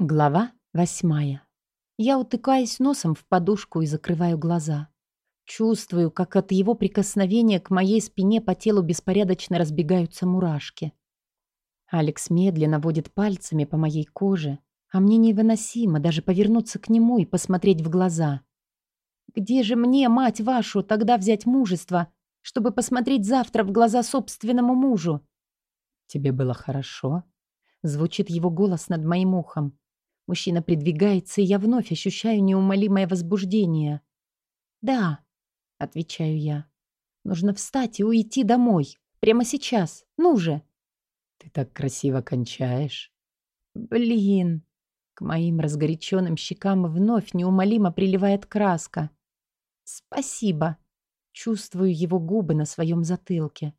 Глава восьмая. Я утыкаюсь носом в подушку и закрываю глаза. Чувствую, как от его прикосновения к моей спине по телу беспорядочно разбегаются мурашки. Алекс медленно водит пальцами по моей коже, а мне невыносимо даже повернуться к нему и посмотреть в глаза. Где же мне, мать вашу, тогда взять мужество, чтобы посмотреть завтра в глаза собственному мужу? «Тебе было хорошо?» Звучит его голос над моим ухом. Мужчина придвигается, и я вновь ощущаю неумолимое возбуждение. «Да», — отвечаю я. «Нужно встать и уйти домой. Прямо сейчас. Ну же!» «Ты так красиво кончаешь». «Блин!» К моим разгоряченным щекам вновь неумолимо приливает краска. «Спасибо!» Чувствую его губы на своем затылке.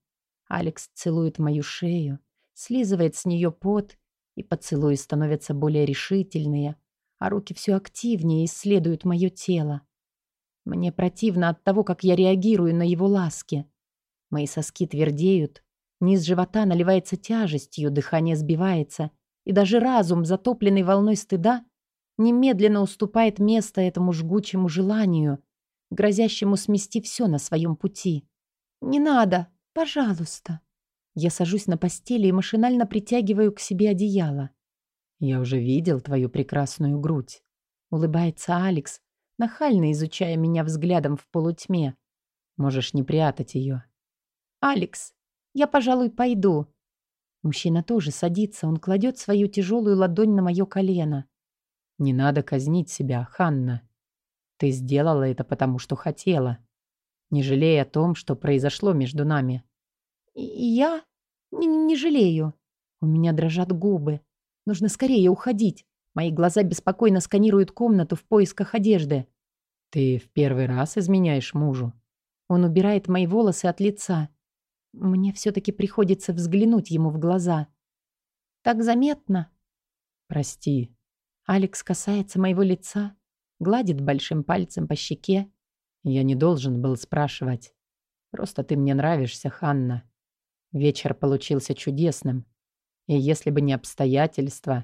Алекс целует мою шею, слизывает с нее пот и поцелуи становятся более решительные, а руки все активнее исследуют мое тело. Мне противно от того, как я реагирую на его ласки. Мои соски твердеют, низ живота наливается тяжестью, дыхание сбивается, и даже разум, затопленный волной стыда, немедленно уступает место этому жгучему желанию, грозящему смести все на своем пути. «Не надо, пожалуйста», я сажусь на постели и машинально притягиваю к себе одеяло. «Я уже видел твою прекрасную грудь», — улыбается Алекс, нахально изучая меня взглядом в полутьме. «Можешь не прятать ее». «Алекс, я, пожалуй, пойду». Мужчина тоже садится, он кладет свою тяжелую ладонь на мое колено. «Не надо казнить себя, Ханна. Ты сделала это потому, что хотела. Не жалей о том, что произошло между нами. «Я не, не жалею». У меня дрожат губы. Нужно скорее уходить. Мои глаза беспокойно сканируют комнату в поисках одежды. «Ты в первый раз изменяешь мужу?» Он убирает мои волосы от лица. Мне все-таки приходится взглянуть ему в глаза. «Так заметно?» «Прости». Алекс касается моего лица, гладит большим пальцем по щеке. «Я не должен был спрашивать. Просто ты мне нравишься, Ханна. Вечер получился чудесным. И если бы не обстоятельства,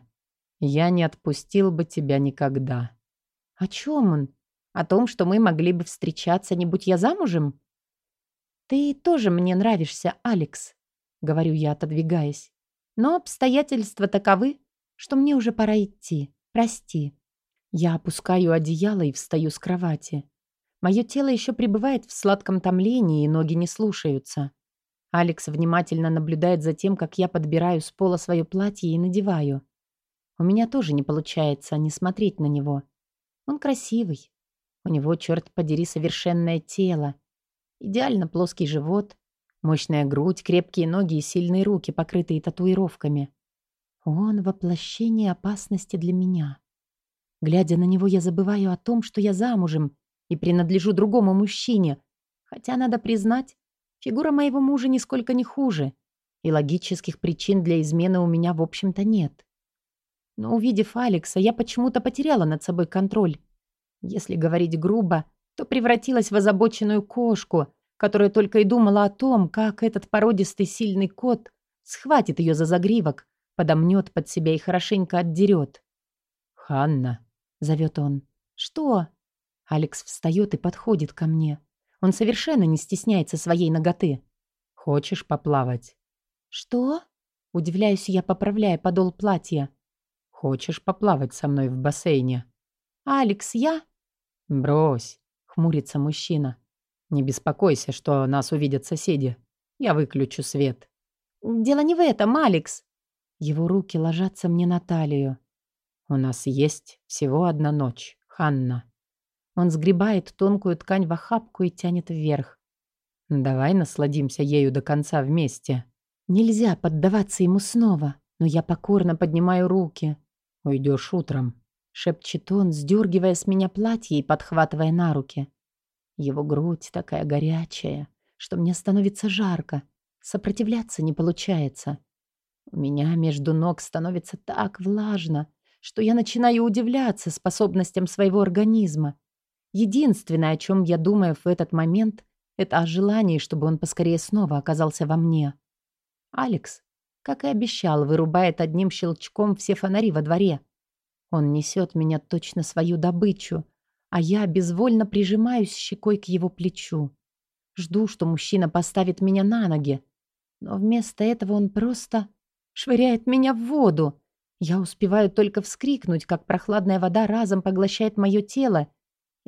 я не отпустил бы тебя никогда. О чем он? О том, что мы могли бы встречаться, не будь я замужем? Ты тоже мне нравишься, Алекс, говорю я, отодвигаясь. Но обстоятельства таковы, что мне уже пора идти. Прости. Я опускаю одеяло и встаю с кровати. Мое тело еще пребывает в сладком томлении, и ноги не слушаются. Алекс внимательно наблюдает за тем, как я подбираю с пола свое платье и надеваю. У меня тоже не получается не смотреть на него. Он красивый. У него, черт подери, совершенное тело. Идеально плоский живот, мощная грудь, крепкие ноги и сильные руки, покрытые татуировками. Он воплощение опасности для меня. Глядя на него, я забываю о том, что я замужем и принадлежу другому мужчине. Хотя, надо признать, Фигура моего мужа нисколько не хуже, и логических причин для измены у меня, в общем-то, нет. Но увидев Алекса, я почему-то потеряла над собой контроль. Если говорить грубо, то превратилась в озабоченную кошку, которая только и думала о том, как этот породистый сильный кот схватит ее за загривок, подомнет под себя и хорошенько отдерет. «Ханна», — зовет он. «Что?» Алекс встает и подходит ко мне. Он совершенно не стесняется своей ноготы. «Хочешь поплавать?» «Что?» Удивляюсь я, поправляя подол платья. «Хочешь поплавать со мной в бассейне?» «Алекс, я?» «Брось», — хмурится мужчина. «Не беспокойся, что нас увидят соседи. Я выключу свет». «Дело не в этом, Алекс». Его руки ложатся мне на талию. «У нас есть всего одна ночь, Ханна». Он сгребает тонкую ткань в охапку и тянет вверх. «Давай насладимся ею до конца вместе». Нельзя поддаваться ему снова, но я покорно поднимаю руки. «Уйдешь утром», — шепчет он, сдергивая с меня платье и подхватывая на руки. Его грудь такая горячая, что мне становится жарко. Сопротивляться не получается. У меня между ног становится так влажно, что я начинаю удивляться способностям своего организма. Единственное, о чем я думаю в этот момент, это о желании, чтобы он поскорее снова оказался во мне. Алекс, как и обещал, вырубает одним щелчком все фонари во дворе. Он несет меня точно свою добычу, а я безвольно прижимаюсь щекой к его плечу. Жду, что мужчина поставит меня на ноги, но вместо этого он просто швыряет меня в воду. Я успеваю только вскрикнуть, как прохладная вода разом поглощает мое тело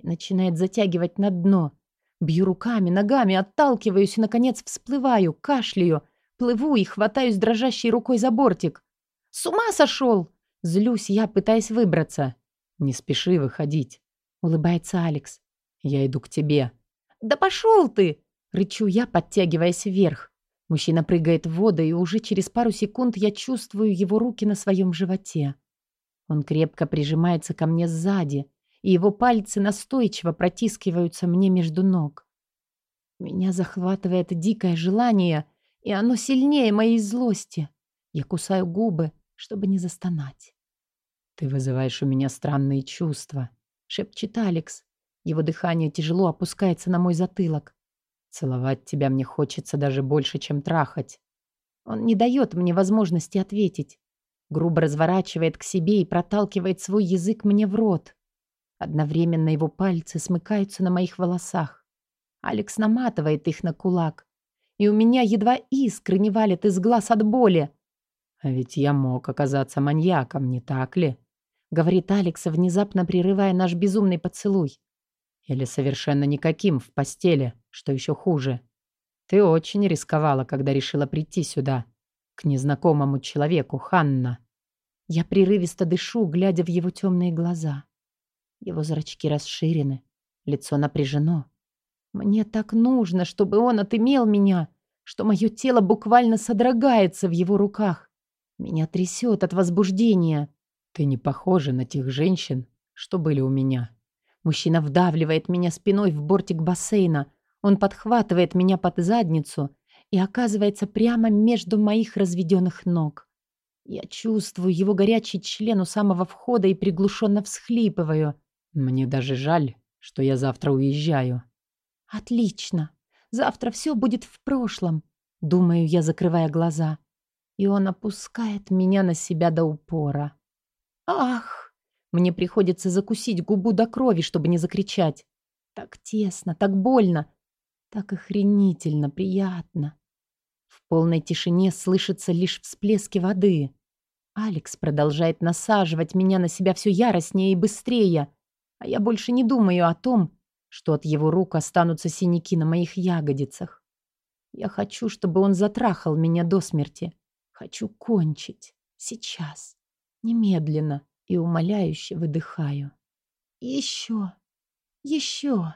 и начинает затягивать на дно. Бью руками, ногами, отталкиваюсь и, наконец, всплываю, кашляю, плыву и хватаюсь дрожащей рукой за бортик. «С ума сошел!» Злюсь я, пытаясь выбраться. «Не спеши выходить», — улыбается Алекс. «Я иду к тебе». «Да пошел ты!» — рычу я, подтягиваясь вверх. Мужчина прыгает в воду, и уже через пару секунд я чувствую его руки на своем животе. Он крепко прижимается ко мне сзади, и его пальцы настойчиво протискиваются мне между ног. Меня захватывает дикое желание, и оно сильнее моей злости. Я кусаю губы, чтобы не застонать. «Ты вызываешь у меня странные чувства», — шепчет Алекс. Его дыхание тяжело опускается на мой затылок. Целовать тебя мне хочется даже больше, чем трахать. Он не дает мне возможности ответить. Грубо разворачивает к себе и проталкивает свой язык мне в рот. Одновременно его пальцы смыкаются на моих волосах. Алекс наматывает их на кулак. И у меня едва искры не валят из глаз от боли. «А ведь я мог оказаться маньяком, не так ли?» Говорит Алекс, внезапно прерывая наш безумный поцелуй. Или совершенно никаким в постели, что еще хуже. Ты очень рисковала, когда решила прийти сюда, к незнакомому человеку, Ханна. Я прерывисто дышу, глядя в его темные глаза. Его зрачки расширены, лицо напряжено. Мне так нужно, чтобы он отымел меня, что мое тело буквально содрогается в его руках. Меня трясет от возбуждения. Ты не похожа на тех женщин, что были у меня. Мужчина вдавливает меня спиной в бортик бассейна. Он подхватывает меня под задницу и оказывается прямо между моих разведенных ног. Я чувствую его горячий член у самого входа и приглушенно всхлипываю. Мне даже жаль, что я завтра уезжаю. Отлично. Завтра все будет в прошлом, думаю я, закрывая глаза. И он опускает меня на себя до упора. Ах! Мне приходится закусить губу до крови, чтобы не закричать. Так тесно, так больно, так охренительно приятно. В полной тишине слышится лишь всплески воды. Алекс продолжает насаживать меня на себя все яростнее и быстрее, а я больше не думаю о том, что от его рук останутся синяки на моих ягодицах. Я хочу, чтобы он затрахал меня до смерти. Хочу кончить. Сейчас. Немедленно и умоляюще выдыхаю. «Еще! Еще!»